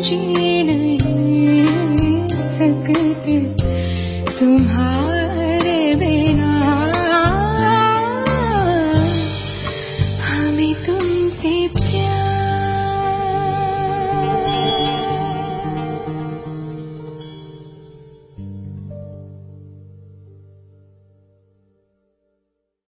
记忆